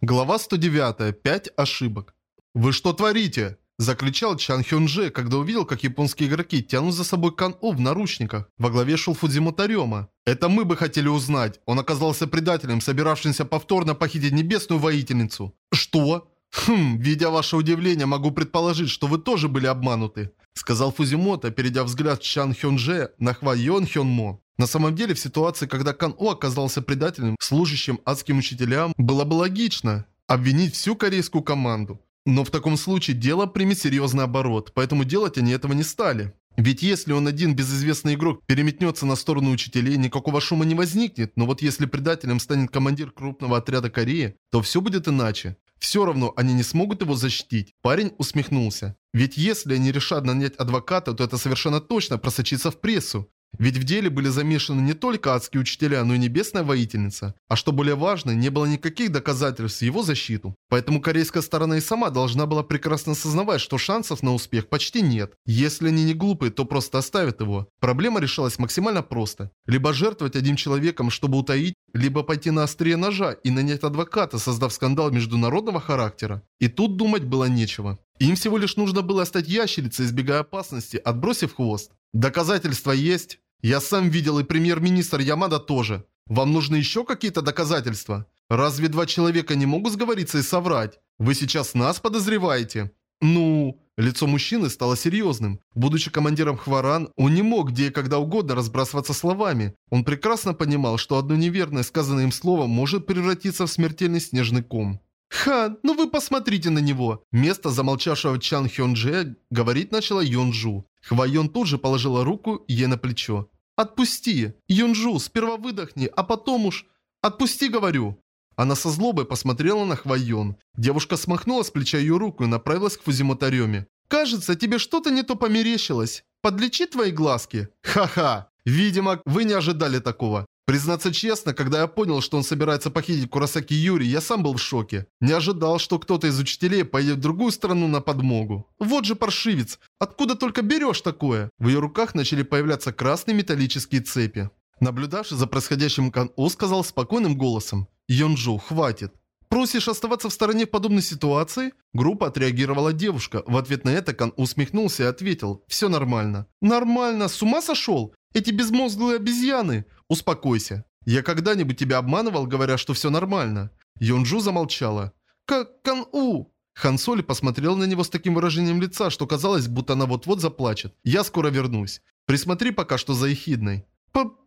Глава 109. Пять ошибок. «Вы что творите?» Закричал Чан Хёнже, когда увидел, как японские игроки тянут за собой Кан-О в наручниках. Во главе шел Фудзимо Тарема. «Это мы бы хотели узнать. Он оказался предателем, собиравшимся повторно похитить небесную воительницу». «Что?» «Хм, видя ваше удивление, могу предположить, что вы тоже были обмануты», сказал Фузимото, перейдя взгляд Чан Хёнже на Хва Йон Хёнмо. На самом деле, в ситуации, когда Кан О оказался предателем, служащим адским учителям, было бы логично обвинить всю корейскую команду. Но в таком случае дело примет серьезный оборот, поэтому делать они этого не стали. Ведь если он один безызвестный игрок переметнется на сторону учителей, никакого шума не возникнет, но вот если предателем станет командир крупного отряда Кореи, то все будет иначе. Все равно они не смогут его защитить. Парень усмехнулся. Ведь если они решат нанять адвоката, то это совершенно точно просочится в прессу. Ведь в деле были замешаны не только адские учителя, но и небесная воительница. А что более важно, не было никаких доказательств его защиту. Поэтому корейская сторона и сама должна была прекрасно осознавать, что шансов на успех почти нет. Если они не глупые, то просто оставят его. Проблема решалась максимально просто. Либо жертвовать одним человеком, чтобы утаить, либо пойти на острие ножа и нанять адвоката, создав скандал международного характера. И тут думать было нечего. Им всего лишь нужно было стать ящерицей, избегая опасности, отбросив хвост. Доказательства есть? Я сам видел и премьер-министр Ямада тоже. Вам нужны еще какие-то доказательства? Разве два человека не могут сговориться и соврать? Вы сейчас нас подозреваете? Ну... Лицо мужчины стало серьезным. Будучи командиром Хваран, он не мог где и когда угодно разбрасываться словами. Он прекрасно понимал, что одно неверное сказанное им слово может превратиться в смертельный снежный ком. «Ха, ну вы посмотрите на него!» Место замолчавшего Чан Хён Дже говорить начала Йонджу. Хвайон тут же положила руку ей на плечо. «Отпусти! Йонджу, сперва выдохни, а потом уж... Отпусти, говорю!» Она со злобой посмотрела на Хвайон. Девушка смахнула с плеча ее руку и направилась к Фузимотареме. «Кажется, тебе что-то не то померещилось. Подлечи твои глазки». «Ха-ха! Видимо, вы не ожидали такого. Признаться честно, когда я понял, что он собирается похитить Курасаки Юри, я сам был в шоке. Не ожидал, что кто-то из учителей поедет в другую страну на подмогу. Вот же паршивец! Откуда только берешь такое? В ее руках начали появляться красные металлические цепи. Наблюдавший за происходящим Кан О сказал спокойным голосом. «Йонджу, хватит. «Просишь оставаться в стороне в подобной ситуации?» Группа отреагировала девушка. В ответ на это Кан усмехнулся и ответил. «Все нормально». «Нормально? С ума сошел? Эти безмозглые обезьяны!» «Успокойся. Я когда-нибудь тебя обманывал, говоря, что все нормально?» Йонджу замолчала. «Как Кан-У?» Хан Соли посмотрел на него с таким выражением лица, что казалось, будто она вот-вот заплачет. «Я скоро вернусь. Присмотри пока что за Эхидной».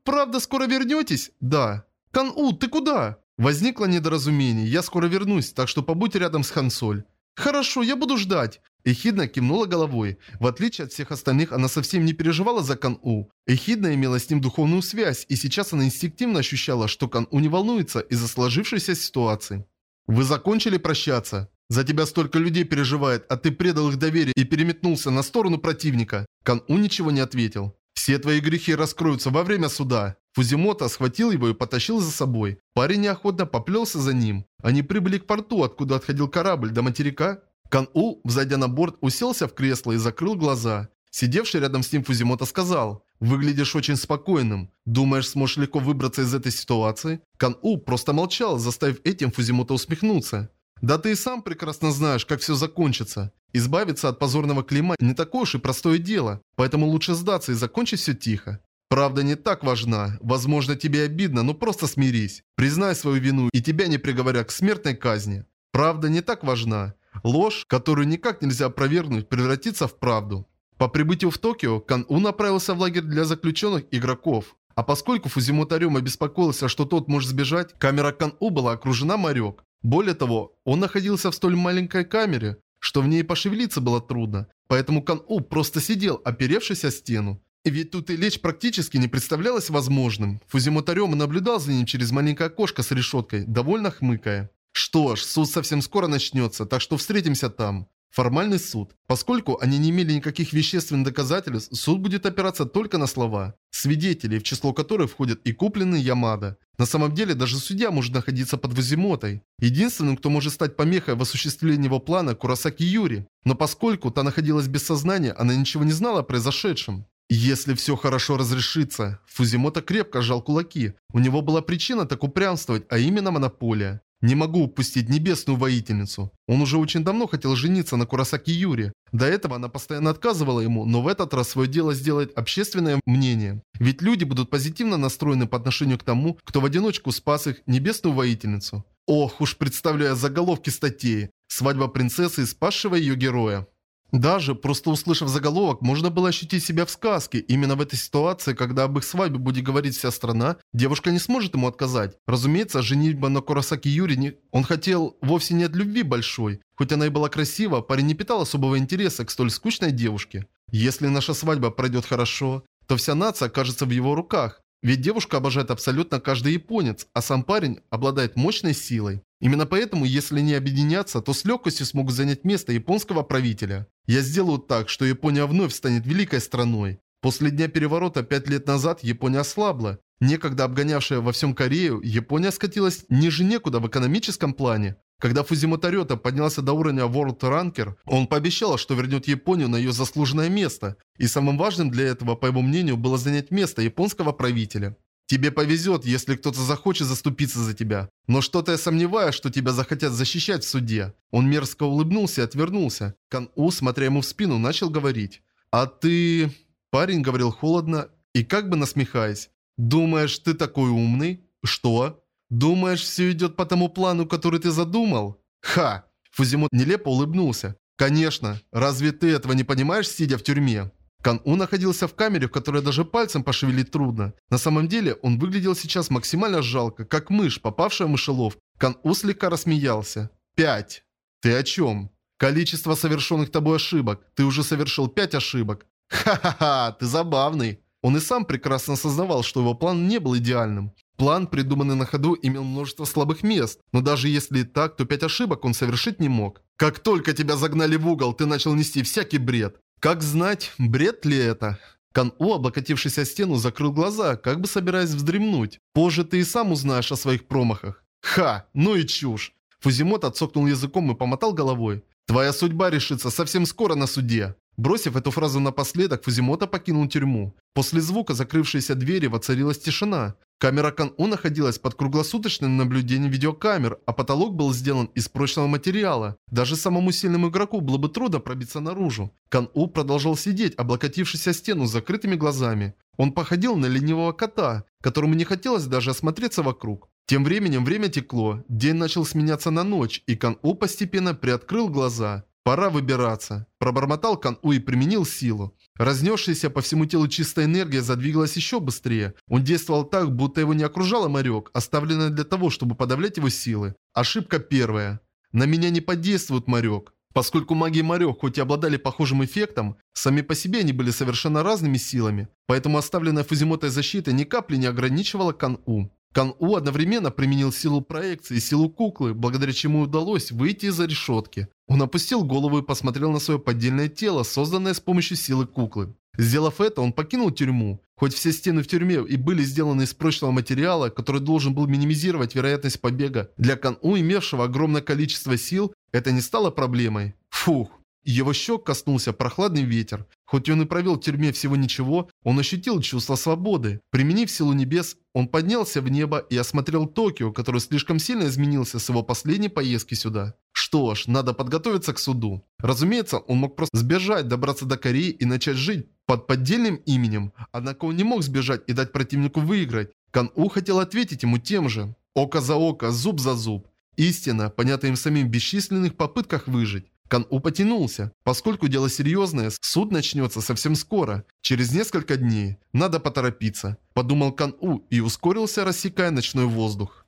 «Правда скоро вернетесь?» «Да». «Кан-У, ты куда?» Возникло недоразумение. Я скоро вернусь, так что побудь рядом с Хансоль. Хорошо, я буду ждать. Эхидна кивнула головой. В отличие от всех остальных, она совсем не переживала за Кан-У. Эхидна имела с ним духовную связь, и сейчас она инстинктивно ощущала, что Кан-У не волнуется из-за сложившейся ситуации. «Вы закончили прощаться? За тебя столько людей переживает, а ты предал их доверие и переметнулся на сторону противника». Кан-У ничего не ответил. «Все твои грехи раскроются во время суда». Фузимото схватил его и потащил за собой. Парень неохотно поплелся за ним. Они прибыли к порту, откуда отходил корабль до материка. Кан-У, взойдя на борт, уселся в кресло и закрыл глаза. Сидевший рядом с ним Фузимото сказал, «Выглядишь очень спокойным. Думаешь, сможешь легко выбраться из этой ситуации?» Кан-У просто молчал, заставив этим Фузимото усмехнуться. «Да ты и сам прекрасно знаешь, как все закончится. Избавиться от позорного клейма не такое уж и простое дело, поэтому лучше сдаться и закончить все тихо. Правда не так важна. Возможно, тебе обидно, но просто смирись. Признай свою вину, и тебя не приговорят к смертной казни. Правда не так важна. Ложь, которую никак нельзя опровергнуть, превратится в правду. По прибытию в Токио, Кан-У направился в лагерь для заключенных игроков. А поскольку Фузимотарем обеспокоился, что тот может сбежать, камера Кан-У была окружена морек. Более того, он находился в столь маленькой камере, что в ней пошевелиться было трудно. Поэтому Кан-У просто сидел, оперевшись о стену. Ведь тут и лечь практически не представлялось возможным. Фузимотарем наблюдал за ним через маленькое окошко с решеткой, довольно хмыкая. Что ж, суд совсем скоро начнется, так что встретимся там. Формальный суд. Поскольку они не имели никаких вещественных доказательств, суд будет опираться только на слова. Свидетелей, в число которых входят и купленный Ямада. На самом деле, даже судья может находиться под Вазимотой. Единственным, кто может стать помехой в осуществлении его плана, Курасаки Юри. Но поскольку та находилась без сознания, она ничего не знала о произошедшем. Если все хорошо разрешится. Фузимото крепко сжал кулаки. У него была причина так упрямствовать, а именно монополия. Не могу упустить небесную воительницу. Он уже очень давно хотел жениться на Курасаки Юри. До этого она постоянно отказывала ему, но в этот раз свое дело сделает общественное мнение. Ведь люди будут позитивно настроены по отношению к тому, кто в одиночку спас их небесную воительницу. Ох, уж представляю заголовки статьи. Свадьба принцессы, спасшего ее героя. Даже просто услышав заголовок, можно было ощутить себя в сказке. Именно в этой ситуации, когда об их свадьбе будет говорить вся страна, девушка не сможет ему отказать. Разумеется, женитьба на Курасаки Юри он хотел вовсе не от любви большой. Хоть она и была красива, парень не питал особого интереса к столь скучной девушке. Если наша свадьба пройдет хорошо, то вся нация окажется в его руках. Ведь девушка обожает абсолютно каждый японец, а сам парень обладает мощной силой. Именно поэтому, если не объединяться, то с легкостью смогут занять место японского правителя. Я сделаю так, что Япония вновь станет великой страной. После дня переворота пять лет назад Япония ослабла. Некогда обгонявшая во всем Корею, Япония скатилась ниже некуда в экономическом плане. Когда Фузимото Рёта поднялся до уровня World Ranker, он пообещал, что вернет Японию на ее заслуженное место. И самым важным для этого, по его мнению, было занять место японского правителя. Тебе повезет, если кто-то захочет заступиться за тебя. Но что-то я сомневаюсь, что тебя захотят защищать в суде. Он мерзко улыбнулся и отвернулся. Кан-У, смотря ему в спину, начал говорить. А ты... Парень говорил холодно и как бы насмехаясь. Думаешь, ты такой умный? Что? Думаешь, все идет по тому плану, который ты задумал? Ха! Фузимот нелепо улыбнулся. Конечно, разве ты этого не понимаешь, сидя в тюрьме? Кан-У находился в камере, в которой даже пальцем пошевелить трудно. На самом деле, он выглядел сейчас максимально жалко, как мышь, попавшая в мышелов. Кан-У слегка рассмеялся. «Пять». «Ты о чем?» «Количество совершенных тобой ошибок. Ты уже совершил пять ошибок». «Ха-ха-ха, ты забавный». Он и сам прекрасно осознавал, что его план не был идеальным. План, придуманный на ходу, имел множество слабых мест, но даже если и так, то пять ошибок он совершить не мог. Как только тебя загнали в угол, ты начал нести всякий бред. Как знать, бред ли это? Кан-У, облокотившись о стену, закрыл глаза, как бы собираясь вздремнуть. Позже ты и сам узнаешь о своих промахах. Ха, ну и чушь. Фузимот отсокнул языком и помотал головой. Твоя судьба решится совсем скоро на суде. Бросив эту фразу напоследок, Фузимота покинул тюрьму. После звука закрывшейся двери воцарилась тишина. Камера Кан-У находилась под круглосуточным наблюдением видеокамер, а потолок был сделан из прочного материала. Даже самому сильному игроку было бы трудно пробиться наружу. Кан-У продолжал сидеть, облокотившись о стену с закрытыми глазами. Он походил на ленивого кота, которому не хотелось даже осмотреться вокруг. Тем временем время текло, день начал сменяться на ночь, и Кан-У постепенно приоткрыл глаза. Пора выбираться. Пробормотал Кан-У и применил силу. Разнесшаяся по всему телу чистая энергия задвигалась еще быстрее. Он действовал так, будто его не окружал морек, оставленный для того, чтобы подавлять его силы. Ошибка первая. На меня не подействует морек. Поскольку маги и морек хоть и обладали похожим эффектом, сами по себе они были совершенно разными силами, поэтому оставленная Фузимотой защита ни капли не ограничивала Кан-У. Кан-У одновременно применил силу проекции и силу куклы, благодаря чему удалось выйти из-за решетки. Он опустил голову и посмотрел на свое поддельное тело, созданное с помощью силы куклы. Сделав это, он покинул тюрьму. Хоть все стены в тюрьме и были сделаны из прочного материала, который должен был минимизировать вероятность побега, для Кан-У, имевшего огромное количество сил, это не стало проблемой. Фух. Его щек коснулся прохладный ветер. Хоть он и провел в тюрьме всего ничего, он ощутил чувство свободы. Применив силу небес, он поднялся в небо и осмотрел Токио, который слишком сильно изменился с его последней поездки сюда. Что ж, надо подготовиться к суду. Разумеется, он мог просто сбежать, добраться до Кореи и начать жить под поддельным именем. Однако он не мог сбежать и дать противнику выиграть. Кан-У хотел ответить ему тем же. Око за око, зуб за зуб. Истина, понятая им самим в бесчисленных попытках выжить. Кан-У потянулся. Поскольку дело серьезное, суд начнется совсем скоро, через несколько дней. Надо поторопиться. Подумал Кан-У и ускорился, рассекая ночной воздух.